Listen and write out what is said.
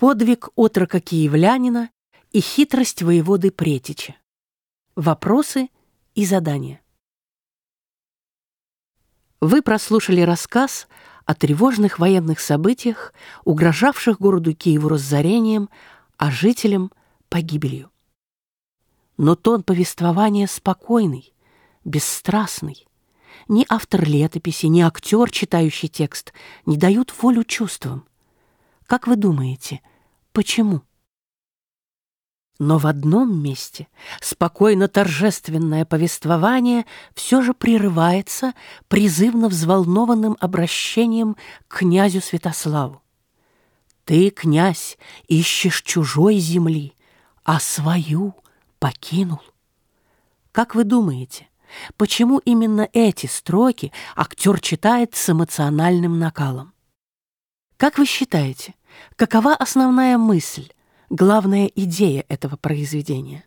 Подвиг отрока киевлянина и хитрость воеводы Претича. Вопросы и задания. Вы прослушали рассказ о тревожных военных событиях, угрожавших городу Киеву разорением, а жителям — погибелью. Но тон повествования спокойный, бесстрастный. Ни автор летописи, ни актер, читающий текст, не дают волю чувствам. Как вы думаете, почему? Но в одном месте спокойно-торжественное повествование все же прерывается призывно взволнованным обращением к князю Святославу. «Ты, князь, ищешь чужой земли, а свою покинул». Как вы думаете, почему именно эти строки актер читает с эмоциональным накалом? Как вы считаете, какова основная мысль, главная идея этого произведения.